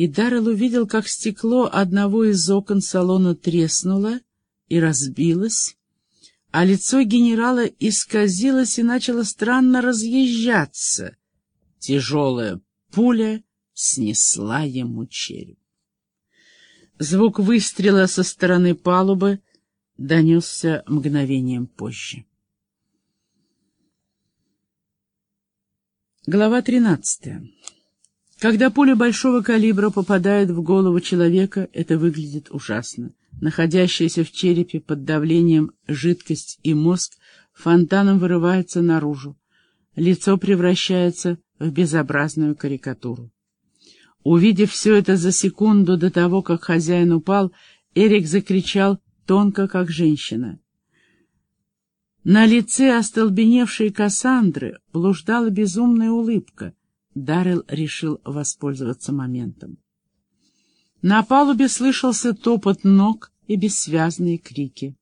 и Даррелл увидел, как стекло одного из окон салона треснуло и разбилось, а лицо генерала исказилось и начало странно разъезжаться. Тяжелая пуля снесла ему череп. Звук выстрела со стороны палубы донесся мгновением позже. Глава 13. Когда пуля большого калибра попадает в голову человека, это выглядит ужасно. Находящаяся в черепе под давлением жидкость и мозг фонтаном вырывается наружу. Лицо превращается в безобразную карикатуру. Увидев все это за секунду до того, как хозяин упал, Эрик закричал тонко, как женщина. На лице остолбеневшей Кассандры блуждала безумная улыбка. Даррелл решил воспользоваться моментом. На палубе слышался топот ног и бессвязные крики.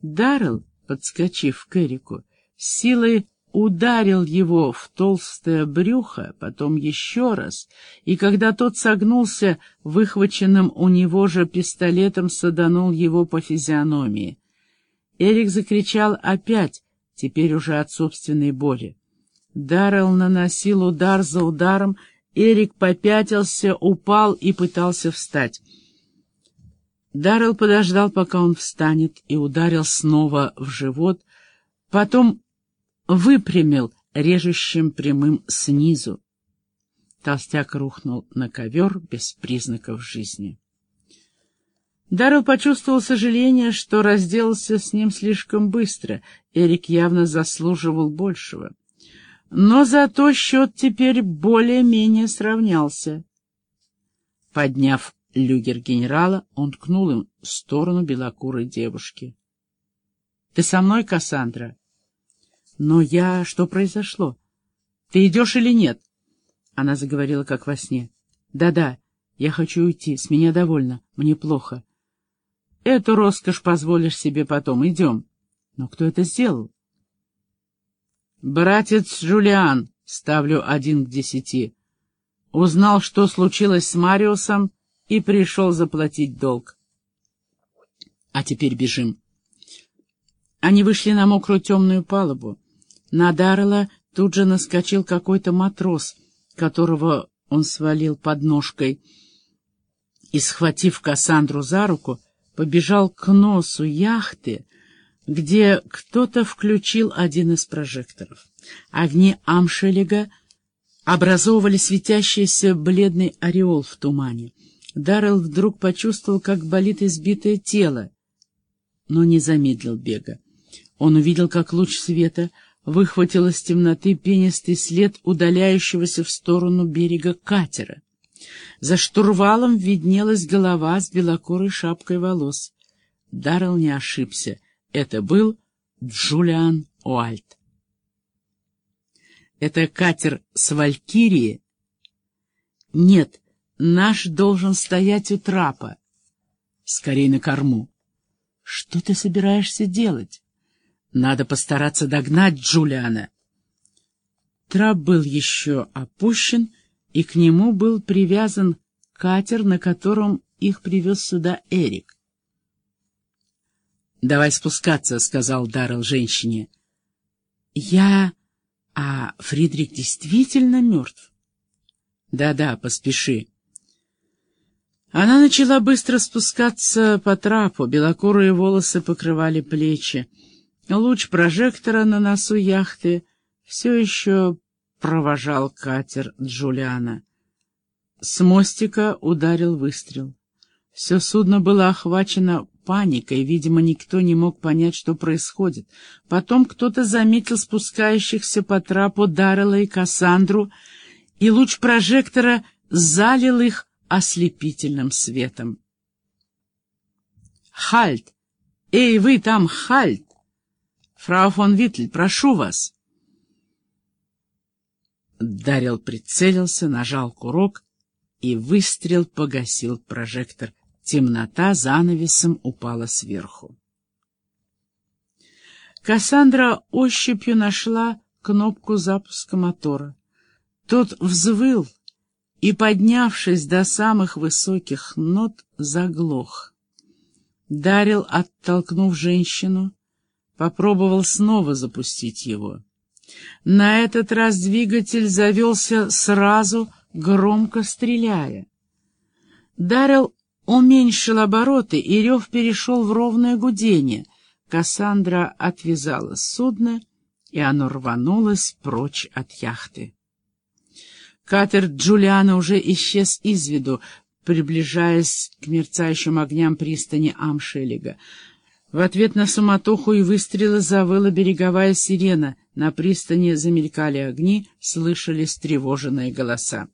Даррелл, подскочив к Эрику, силой ударил его в толстое брюхо, потом еще раз, и когда тот согнулся, выхваченным у него же пистолетом саданул его по физиономии. Эрик закричал опять, теперь уже от собственной боли. Даррелл наносил удар за ударом, Эрик попятился, упал и пытался встать. Даррелл подождал, пока он встанет, и ударил снова в живот, потом выпрямил режущим прямым снизу. Толстяк рухнул на ковер без признаков жизни. Даррелл почувствовал сожаление, что разделался с ним слишком быстро. Эрик явно заслуживал большего. Но зато счет теперь более-менее сравнялся. Подняв люгер генерала, он ткнул им в сторону белокурой девушки. — Ты со мной, Кассандра? Но я... Что произошло? Ты идешь или нет? Она заговорила, как во сне. Да-да, я хочу уйти, с меня довольно, мне плохо. Эту роскошь позволишь себе потом, идем. Но кто это сделал? Братец Джулиан, ставлю один к десяти. Узнал, что случилось с Мариусом, и пришел заплатить долг. А теперь бежим. Они вышли на мокрую темную палубу. На Даррелла тут же наскочил какой-то матрос, которого он свалил под ножкой, и, схватив Кассандру за руку, побежал к носу яхты, где кто-то включил один из прожекторов. Огни Амшелега образовывали светящийся бледный ореол в тумане. Даррелл вдруг почувствовал, как болит избитое тело, но не замедлил бега. Он увидел, как луч света — выхватил из темноты пенистый след удаляющегося в сторону берега катера. За штурвалом виднелась голова с белокурой шапкой волос. Даррелл не ошибся. Это был Джулиан Уальт. Это катер с Валькирии? Нет, наш должен стоять у трапа. Скорей на корму. Что ты собираешься делать? Надо постараться догнать Джулиана. Трап был еще опущен, и к нему был привязан катер, на котором их привез сюда Эрик. «Давай спускаться», — сказал Даррелл женщине. «Я... А Фридрик действительно мертв?» «Да-да, поспеши». Она начала быстро спускаться по трапу, белокурые волосы покрывали плечи. Луч прожектора на носу яхты все еще провожал катер Джулиана. С мостика ударил выстрел. Все судно было охвачено паникой, видимо, никто не мог понять, что происходит. Потом кто-то заметил спускающихся по трапу Даррелла и Кассандру, и луч прожектора залил их ослепительным светом. «Хальт! Эй, вы там, хальт!» «Фрау фон Витль, прошу вас!» Дарил прицелился, нажал курок, и выстрел погасил прожектор. Темнота занавесом упала сверху. Кассандра ощупью нашла кнопку запуска мотора. Тот взвыл, и, поднявшись до самых высоких нот, заглох. Дарил, оттолкнув женщину, попробовал снова запустить его. На этот раз двигатель завелся сразу, громко стреляя. Дарил уменьшил обороты, и рев перешел в ровное гудение. Кассандра отвязала судно, и оно рванулось прочь от яхты. Катер Джулиана уже исчез из виду, приближаясь к мерцающим огням пристани Амшелега. В ответ на суматоху и выстрелы завыла береговая сирена. На пристани замелькали огни, слышались тревоженные голоса.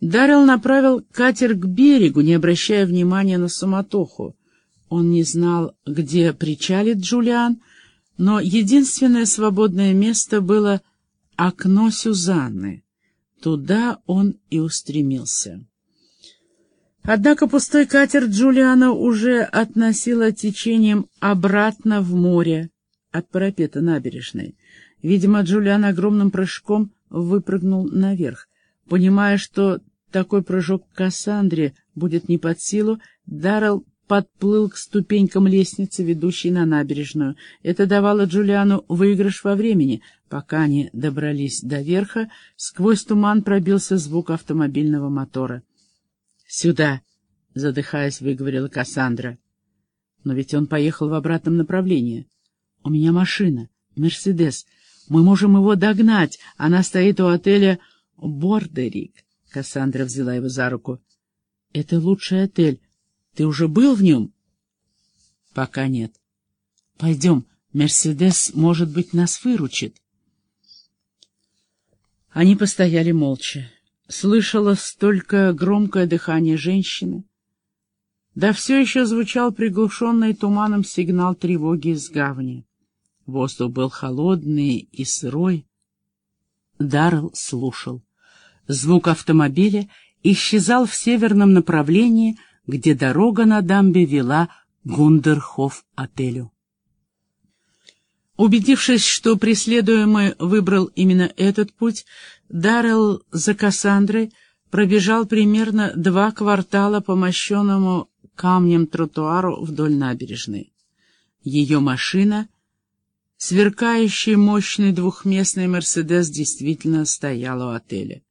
Даррелл направил катер к берегу, не обращая внимания на суматоху. Он не знал, где причалит Джулиан, но единственное свободное место было окно Сюзанны. Туда он и устремился. Однако пустой катер Джулиана уже относило течением обратно в море от парапета набережной. Видимо, Джулиан огромным прыжком выпрыгнул наверх. Понимая, что такой прыжок к Кассандре будет не под силу, Даррелл подплыл к ступенькам лестницы, ведущей на набережную. Это давало Джулиану выигрыш во времени. Пока они добрались до верха, сквозь туман пробился звук автомобильного мотора. «Сюда!» — задыхаясь, выговорила Кассандра. «Но ведь он поехал в обратном направлении. У меня машина, Мерседес. Мы можем его догнать. Она стоит у отеля «Бордерик». Кассандра взяла его за руку. — Это лучший отель. Ты уже был в нем? — Пока нет. — Пойдем, Мерседес, может быть, нас выручит. Они постояли молча. Слышалось только громкое дыхание женщины. Да все еще звучал приглушенный туманом сигнал тревоги из гавани. Воздух был холодный и сырой. Даррелл слушал. Звук автомобиля исчезал в северном направлении, где дорога на дамбе вела Гундерхоф-отелю. Убедившись, что преследуемый выбрал именно этот путь, Даррелл за Кассандрой пробежал примерно два квартала по мощенному камнем тротуару вдоль набережной. Ее машина, сверкающий мощный двухместный «Мерседес», действительно стояла у отеля. —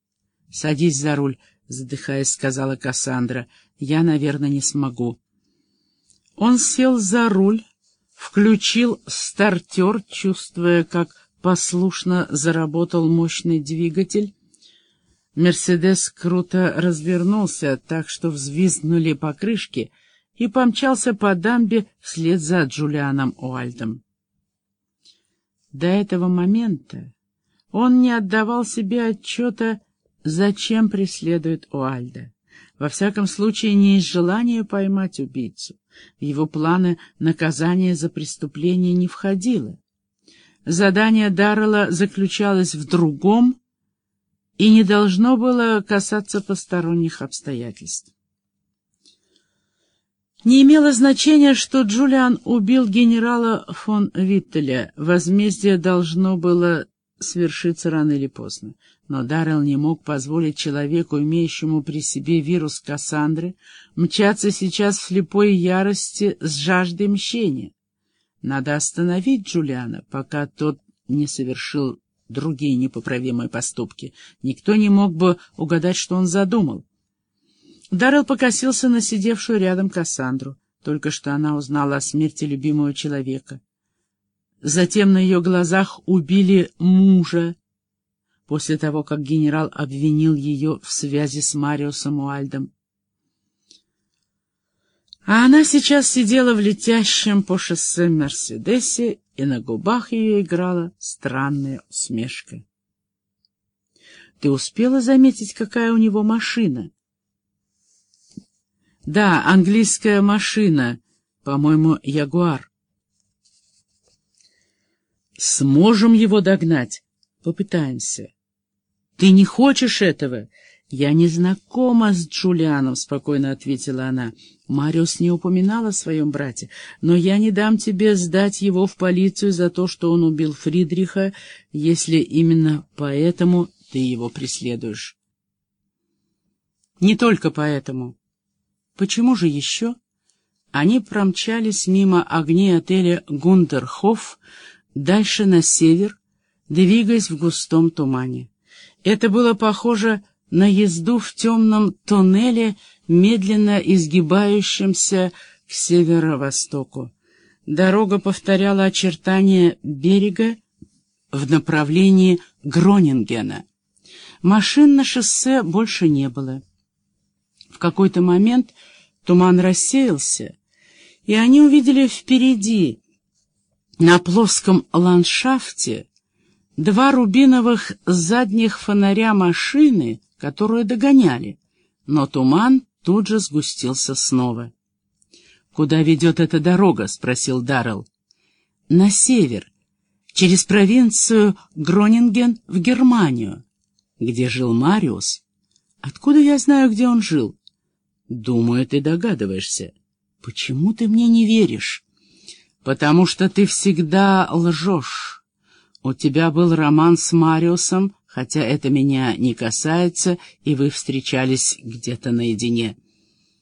Садись за руль, — задыхаясь, сказала Кассандра. — Я, наверное, не смогу. Он сел за руль, включил стартер, чувствуя, как послушно заработал мощный двигатель. Мерседес круто развернулся, так что взвизгнули покрышки, и помчался по дамбе вслед за Джулианом Уальдом. До этого момента он не отдавал себе отчета, зачем преследует Уальда. Во всяком случае, не из желания поймать убийцу. В его планы наказание за преступление не входило. Задание Даррелла заключалось в другом и не должно было касаться посторонних обстоятельств. Не имело значения, что Джулиан убил генерала фон Виттеля. Возмездие должно было свершиться рано или поздно. Но Даррелл не мог позволить человеку, имеющему при себе вирус Кассандры, мчаться сейчас в слепой ярости с жаждой мщения. Надо остановить Джулиана, пока тот не совершил другие непоправимые поступки. Никто не мог бы угадать, что он задумал. Даррелл покосился на сидевшую рядом Кассандру. Только что она узнала о смерти любимого человека. Затем на ее глазах убили мужа, после того, как генерал обвинил ее в связи с Марио Самуальдом. А она сейчас сидела в летящем по шоссе Мерседесе, и на губах ее играла странная усмешка. — Ты успела заметить, какая у него машина? — Да, английская машина, по-моему, Ягуар. Сможем его догнать? Попытаемся. Ты не хочешь этого? Я не знакома с Джулианом, спокойно ответила она. Мариус не упоминал о своем брате, но я не дам тебе сдать его в полицию за то, что он убил Фридриха, если именно поэтому ты его преследуешь. Не только поэтому. Почему же еще? Они промчались мимо огней отеля «Гундерхоф», дальше на север, двигаясь в густом тумане. Это было похоже на езду в темном туннеле, медленно изгибающемся к северо-востоку. Дорога повторяла очертания берега в направлении Гронингена. Машин на шоссе больше не было. В какой-то момент туман рассеялся, и они увидели впереди, на плоском ландшафте, два рубиновых задних фонаря машины, которую догоняли, но туман тут же сгустился снова. «Куда ведет эта дорога?» — спросил Даррелл. «На север, через провинцию Гронинген в Германию, где жил Мариус. Откуда я знаю, где он жил?» «Думаю, ты догадываешься. Почему ты мне не веришь?» «Потому что ты всегда лжешь». У тебя был роман с Мариусом, хотя это меня не касается, и вы встречались где-то наедине.